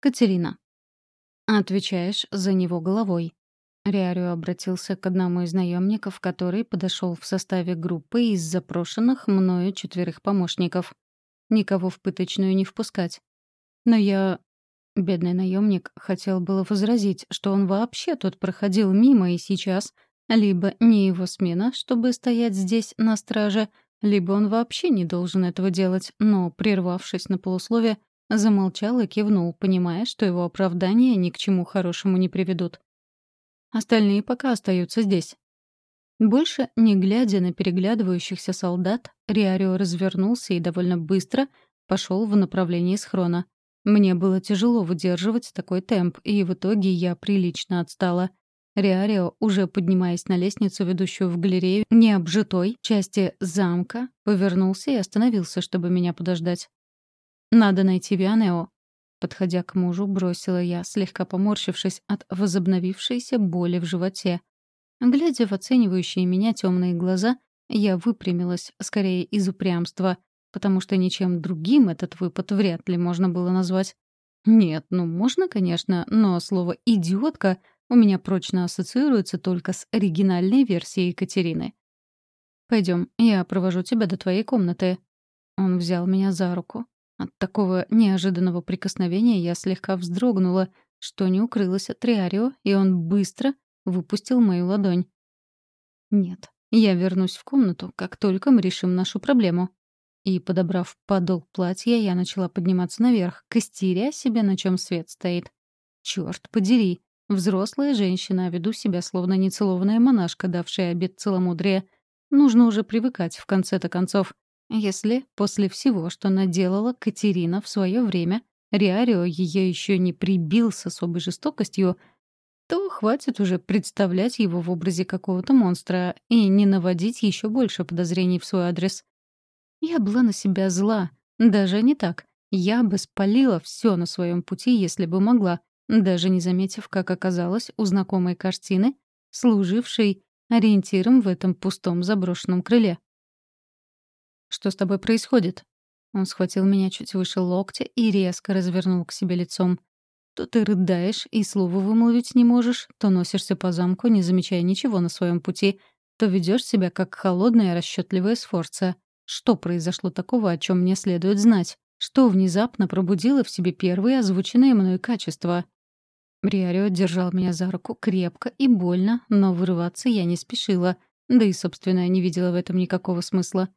Катерина. Отвечаешь за него головой. Риарио обратился к одному из наемников, который подошел в составе группы из запрошенных мною четверых помощников. Никого в пыточную не впускать. Но я... Бедный наемник хотел было возразить, что он вообще тут проходил мимо и сейчас либо не его смена, чтобы стоять здесь на страже, либо он вообще не должен этого делать, но, прервавшись на полусловие, замолчал и кивнул, понимая, что его оправдания ни к чему хорошему не приведут. Остальные пока остаются здесь. Больше, не глядя на переглядывающихся солдат, Риарио развернулся и довольно быстро пошел в направлении схрона. Мне было тяжело выдерживать такой темп, и в итоге я прилично отстала. Риарио, уже поднимаясь на лестницу, ведущую в галерею необжитой части замка, повернулся и остановился, чтобы меня подождать. «Надо найти Вианео», — подходя к мужу, бросила я, слегка поморщившись от возобновившейся боли в животе. Глядя в оценивающие меня темные глаза, я выпрямилась, скорее из упрямства, потому что ничем другим этот выпад вряд ли можно было назвать. Нет, ну можно, конечно, но слово «идиотка» у меня прочно ассоциируется только с оригинальной версией Екатерины. Пойдем, я провожу тебя до твоей комнаты». Он взял меня за руку. От такого неожиданного прикосновения я слегка вздрогнула, что не укрылась от Триарио, и он быстро выпустил мою ладонь. «Нет, я вернусь в комнату, как только мы решим нашу проблему». И, подобрав подол платья, я начала подниматься наверх, костеря себе, на чем свет стоит. Черт подери, взрослая женщина, а веду себя словно нецелованная монашка, давшая обет целомудрия. Нужно уже привыкать в конце-то концов. Если после всего, что наделала Катерина в свое время, Риарио ее еще не прибил с особой жестокостью, то хватит уже представлять его в образе какого-то монстра и не наводить еще больше подозрений в свой адрес. Я была на себя зла. Даже не так. Я бы спалила все на своем пути, если бы могла, даже не заметив, как оказалось у знакомой картины, служившей ориентиром в этом пустом заброшенном крыле. «Что с тобой происходит?» Он схватил меня чуть выше локтя и резко развернул к себе лицом. То ты рыдаешь и слова вымолвить не можешь, то носишься по замку, не замечая ничего на своем пути, то ведешь себя как холодная расчетливая сфорца. Что произошло такого, о чем мне следует знать? Что внезапно пробудило в себе первые озвученные мной качества? Бриарио держал меня за руку крепко и больно, но вырываться я не спешила, да и, собственно, не видела в этом никакого смысла.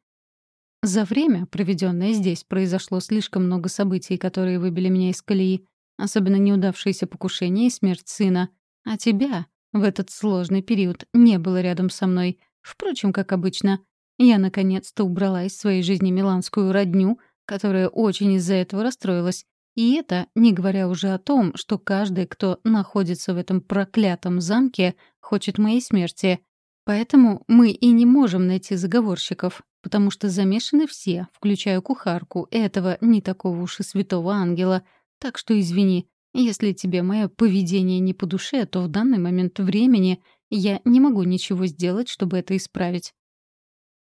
За время, проведенное здесь, произошло слишком много событий, которые выбили меня из колеи. Особенно неудавшееся покушение и смерть сына. А тебя в этот сложный период не было рядом со мной. Впрочем, как обычно. Я наконец-то убрала из своей жизни миланскую родню, которая очень из-за этого расстроилась. И это не говоря уже о том, что каждый, кто находится в этом проклятом замке, хочет моей смерти. Поэтому мы и не можем найти заговорщиков, потому что замешаны все, включая кухарку, этого не такого уж и святого ангела. Так что извини, если тебе мое поведение не по душе, то в данный момент времени я не могу ничего сделать, чтобы это исправить.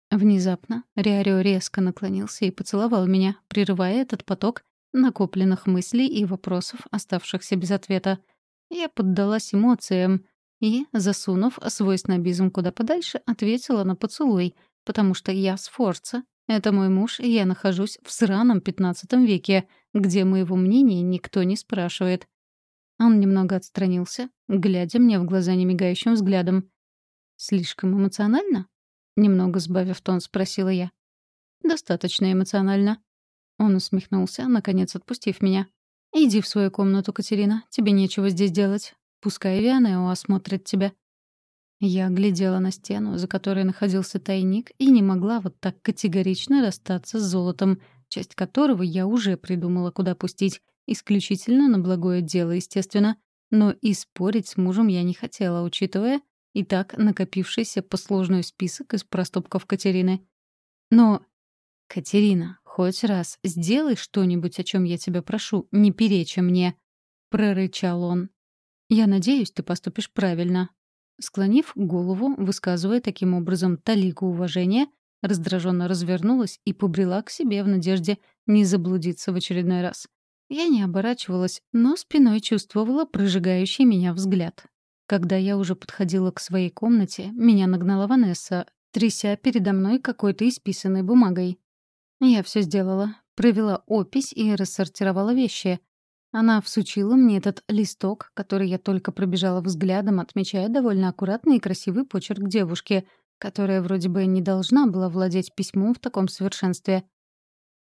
Внезапно Риарио резко наклонился и поцеловал меня, прерывая этот поток накопленных мыслей и вопросов, оставшихся без ответа. Я поддалась эмоциям и, засунув свой снобизм куда подальше, ответила на поцелуй — потому что я Сфорца. Это мой муж, и я нахожусь в сраном пятнадцатом веке, где моего мнения никто не спрашивает. Он немного отстранился, глядя мне в глаза немигающим взглядом. «Слишком эмоционально?» Немного сбавив тон, спросила я. «Достаточно эмоционально». Он усмехнулся, наконец отпустив меня. «Иди в свою комнату, Катерина. Тебе нечего здесь делать. Пускай Вианео осмотрит тебя». Я глядела на стену, за которой находился тайник, и не могла вот так категорично расстаться с золотом, часть которого я уже придумала, куда пустить, исключительно на благое дело, естественно. Но и спорить с мужем я не хотела, учитывая и так накопившийся послужной список из проступков Катерины. Но, Катерина, хоть раз сделай что-нибудь, о чем я тебя прошу, не перечи мне, — прорычал он. Я надеюсь, ты поступишь правильно, Склонив голову, высказывая таким образом талику уважения, раздраженно развернулась и побрела к себе в надежде не заблудиться в очередной раз. Я не оборачивалась, но спиной чувствовала прожигающий меня взгляд. Когда я уже подходила к своей комнате, меня нагнала Ванесса, тряся передо мной какой-то исписанной бумагой. Я все сделала, провела опись и рассортировала вещи. Она всучила мне этот листок, который я только пробежала взглядом, отмечая довольно аккуратный и красивый почерк девушки, которая вроде бы не должна была владеть письмом в таком совершенстве.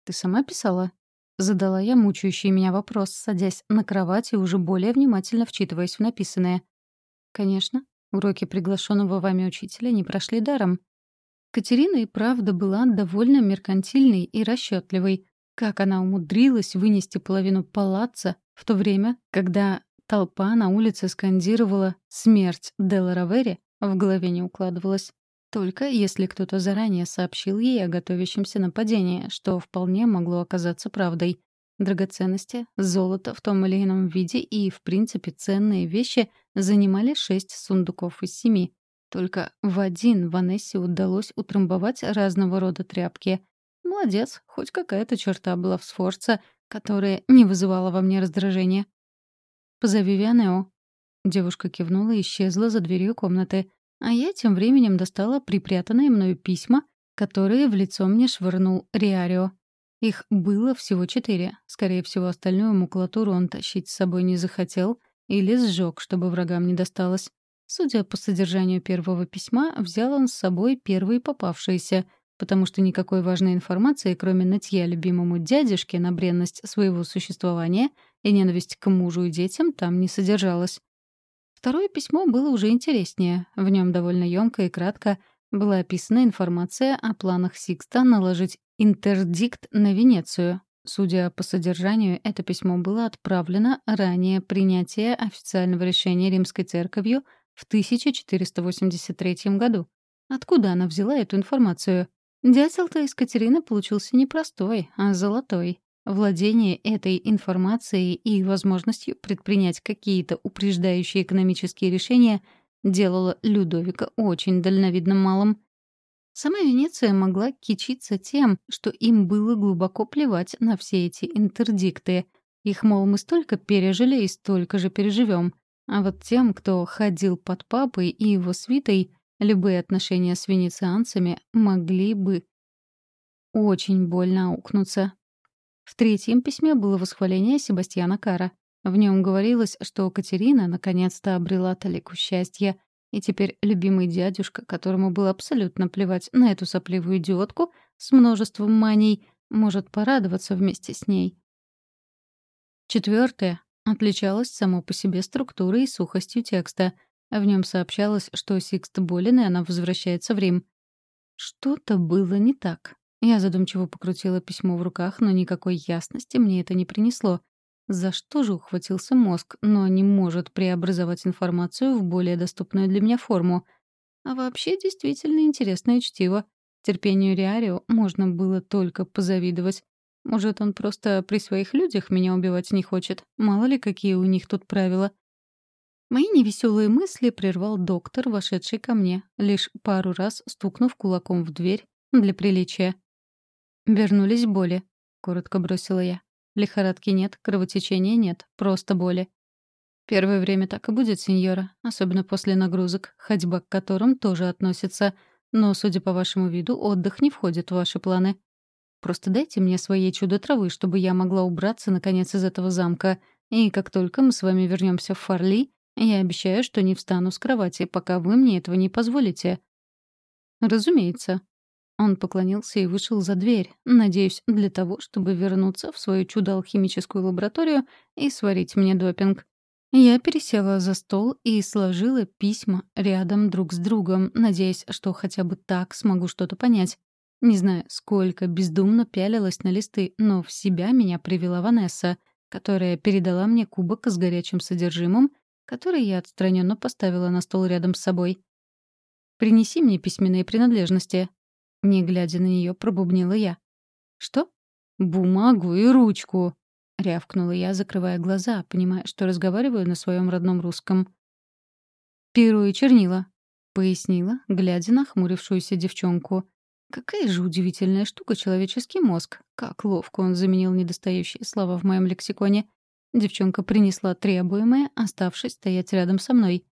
«Ты сама писала?» Задала я мучающий меня вопрос, садясь на кровать и уже более внимательно вчитываясь в написанное. «Конечно, уроки приглашенного вами учителя не прошли даром. Катерина и правда была довольно меркантильной и расчетливой. Как она умудрилась вынести половину палаца в то время, когда толпа на улице скандировала «Смерть Делла Равери», в голове не укладывалось. Только если кто-то заранее сообщил ей о готовящемся нападении, что вполне могло оказаться правдой. Драгоценности, золото в том или ином виде и, в принципе, ценные вещи занимали шесть сундуков из семи. Только в один Ванессе удалось утрамбовать разного рода тряпки. Молодец, хоть какая-то черта была в Сфорце, которая не вызывала во мне раздражения. «Позови Вианео». Девушка кивнула и исчезла за дверью комнаты. А я тем временем достала припрятанные мною письма, которые в лицо мне швырнул Риарио. Их было всего четыре. Скорее всего, остальную макулатуру он тащить с собой не захотел или сжег, чтобы врагам не досталось. Судя по содержанию первого письма, взял он с собой первые попавшиеся, потому что никакой важной информации, кроме нытья любимому дядюшке на бренность своего существования и ненависть к мужу и детям, там не содержалось. Второе письмо было уже интереснее. В нем довольно емко и кратко была описана информация о планах Сикста наложить интердикт на Венецию. Судя по содержанию, это письмо было отправлено ранее принятия официального решения Римской церковью — в 1483 году. Откуда она взяла эту информацию? Дятел-то из Катерины получился не простой, а золотой. Владение этой информацией и возможностью предпринять какие-то упреждающие экономические решения делало Людовика очень дальновидным малым. Сама Венеция могла кичиться тем, что им было глубоко плевать на все эти интердикты. Их, мол, мы столько пережили и столько же переживем. А вот тем, кто ходил под папой и его свитой, любые отношения с венецианцами могли бы очень больно аукнуться. В третьем письме было восхваление Себастьяна Кара. В нем говорилось, что Катерина наконец-то обрела талику счастья, и теперь любимый дядюшка, которому было абсолютно плевать на эту сопливую идиотку с множеством маний, может порадоваться вместе с ней. Четвертое отличалось само по себе структурой и сухостью текста. В нем сообщалось, что Сикст болен, и она возвращается в Рим. Что-то было не так. Я задумчиво покрутила письмо в руках, но никакой ясности мне это не принесло. За что же ухватился мозг, но не может преобразовать информацию в более доступную для меня форму? А вообще действительно интересное чтиво. Терпению Риарио можно было только позавидовать. Может, он просто при своих людях меня убивать не хочет? Мало ли, какие у них тут правила. Мои невеселые мысли прервал доктор, вошедший ко мне, лишь пару раз стукнув кулаком в дверь для приличия. «Вернулись боли», — коротко бросила я. «Лихорадки нет, кровотечения нет, просто боли». «Первое время так и будет, сеньора, особенно после нагрузок, ходьба к которым тоже относится. Но, судя по вашему виду, отдых не входит в ваши планы». Просто дайте мне своей чудо-травы, чтобы я могла убраться, наконец, из этого замка. И как только мы с вами вернемся в Фарли, я обещаю, что не встану с кровати, пока вы мне этого не позволите». «Разумеется». Он поклонился и вышел за дверь, надеюсь, для того, чтобы вернуться в свою чудо-алхимическую лабораторию и сварить мне допинг. Я пересела за стол и сложила письма рядом друг с другом, надеясь, что хотя бы так смогу что-то понять. Не знаю, сколько бездумно пялилась на листы, но в себя меня привела Ванесса, которая передала мне кубок с горячим содержимым, который я отстраненно поставила на стол рядом с собой. «Принеси мне письменные принадлежности». Не глядя на нее, пробубнила я. «Что?» «Бумагу и ручку», — рявкнула я, закрывая глаза, понимая, что разговариваю на своем родном русском. «Перо и чернила», — пояснила, глядя на хмурившуюся девчонку. Какая же удивительная штука человеческий мозг. Как ловко он заменил недостающие слова в моем лексиконе. Девчонка принесла требуемое, оставшись стоять рядом со мной.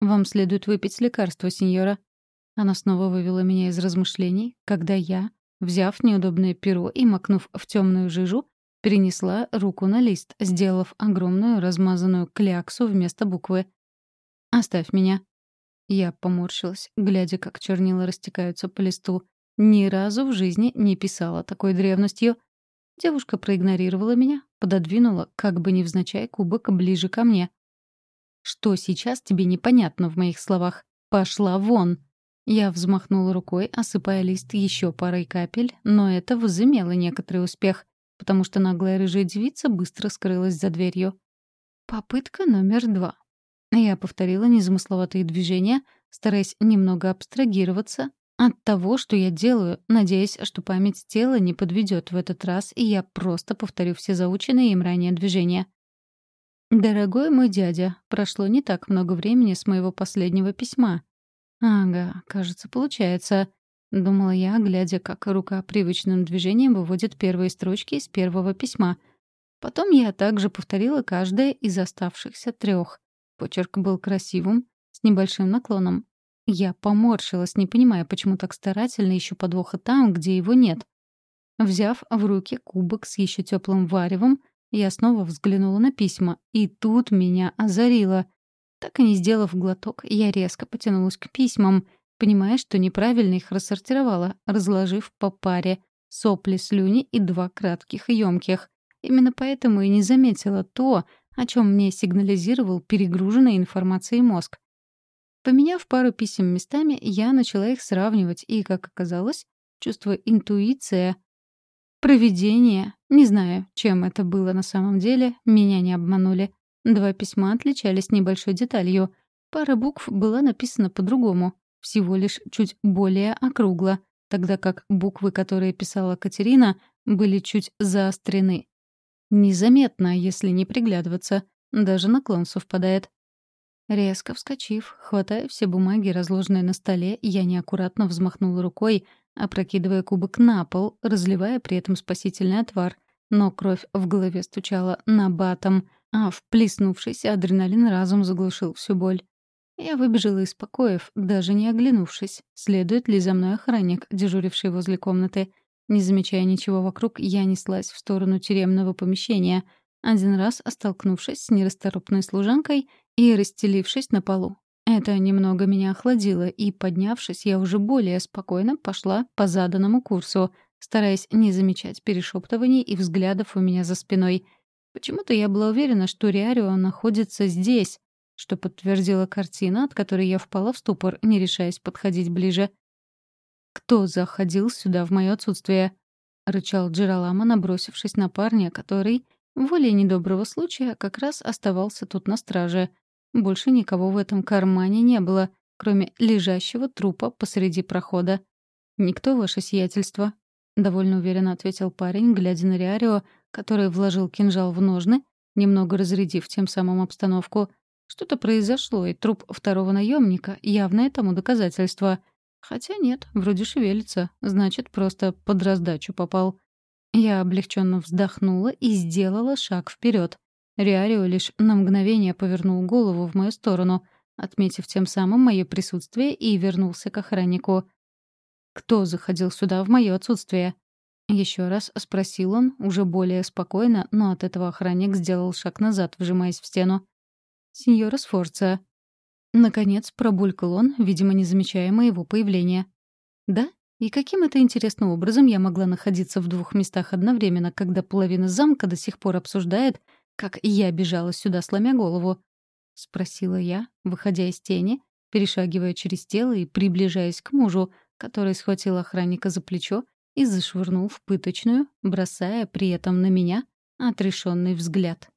«Вам следует выпить лекарство, сеньора». Она снова вывела меня из размышлений, когда я, взяв неудобное перо и макнув в темную жижу, перенесла руку на лист, сделав огромную размазанную кляксу вместо буквы. «Оставь меня». Я поморщилась, глядя, как чернила растекаются по листу. Ни разу в жизни не писала такой древностью. Девушка проигнорировала меня, пододвинула, как бы невзначай, кубок ближе ко мне. «Что сейчас тебе непонятно в моих словах? Пошла вон!» Я взмахнула рукой, осыпая лист еще парой капель, но это возымело некоторый успех, потому что наглая рыжая девица быстро скрылась за дверью. Попытка номер два. Я повторила незамысловатые движения, стараясь немного абстрагироваться от того, что я делаю, надеясь, что память тела не подведет в этот раз, и я просто повторю все заученные им ранее движения. «Дорогой мой дядя, прошло не так много времени с моего последнего письма». «Ага, кажется, получается», — думала я, глядя, как рука привычным движением выводит первые строчки из первого письма. Потом я также повторила каждое из оставшихся трех. Почерк был красивым, с небольшим наклоном. Я поморщилась, не понимая, почему так старательно ищу подвоха там, где его нет. Взяв в руки кубок с еще теплым варевом, я снова взглянула на письма, и тут меня озарило. Так и не сделав глоток, я резко потянулась к письмам, понимая, что неправильно их рассортировала, разложив по паре сопли, слюни и два кратких и ёмких. Именно поэтому и не заметила то, о чем мне сигнализировал перегруженный информацией мозг. Поменяв пару писем местами, я начала их сравнивать, и, как оказалось, чувство интуиция, провидение, не знаю, чем это было на самом деле, меня не обманули. Два письма отличались небольшой деталью. Пара букв была написана по-другому, всего лишь чуть более округло, тогда как буквы, которые писала Катерина, были чуть заострены. Незаметно, если не приглядываться. Даже наклон совпадает. Резко вскочив, хватая все бумаги, разложенные на столе, я неаккуратно взмахнула рукой, опрокидывая кубок на пол, разливая при этом спасительный отвар. Но кровь в голове стучала на батом, а вплеснувшийся адреналин разум заглушил всю боль. Я выбежала из покоев, даже не оглянувшись, следует ли за мной охранник, дежуривший возле комнаты. Не замечая ничего вокруг, я неслась в сторону тюремного помещения, один раз столкнувшись с нерасторопной служанкой и расстелившись на полу. Это немного меня охладило, и, поднявшись, я уже более спокойно пошла по заданному курсу, стараясь не замечать перешептываний и взглядов у меня за спиной. Почему-то я была уверена, что Риарио находится здесь, что подтвердила картина, от которой я впала в ступор, не решаясь подходить ближе. «Кто заходил сюда в мое отсутствие?» — рычал Джералама, набросившись на парня, который, волей недоброго случая, как раз оставался тут на страже — больше никого в этом кармане не было, кроме лежащего трупа посреди прохода. «Никто, ваше сиятельство», — довольно уверенно ответил парень, глядя на Риарио, который вложил кинжал в ножны, немного разрядив тем самым обстановку. Что-то произошло, и труп второго наемника — явное тому доказательство. Хотя нет, вроде шевелится, значит, просто под раздачу попал. Я облегченно вздохнула и сделала шаг вперед. Риарио лишь на мгновение повернул голову в мою сторону, отметив тем самым мое присутствие, и вернулся к охраннику. «Кто заходил сюда в мое отсутствие?» Еще раз спросил он, уже более спокойно, но от этого охранник сделал шаг назад, вжимаясь в стену. «Сеньора Сфорца». Наконец пробулькал он, видимо, не замечая моего появления. «Да? И каким это интересным образом я могла находиться в двух местах одновременно, когда половина замка до сих пор обсуждает, как я бежала сюда, сломя голову?» — спросила я, выходя из тени, перешагивая через тело и приближаясь к мужу, который схватил охранника за плечо и зашвырнул в пыточную, бросая при этом на меня отрешенный взгляд.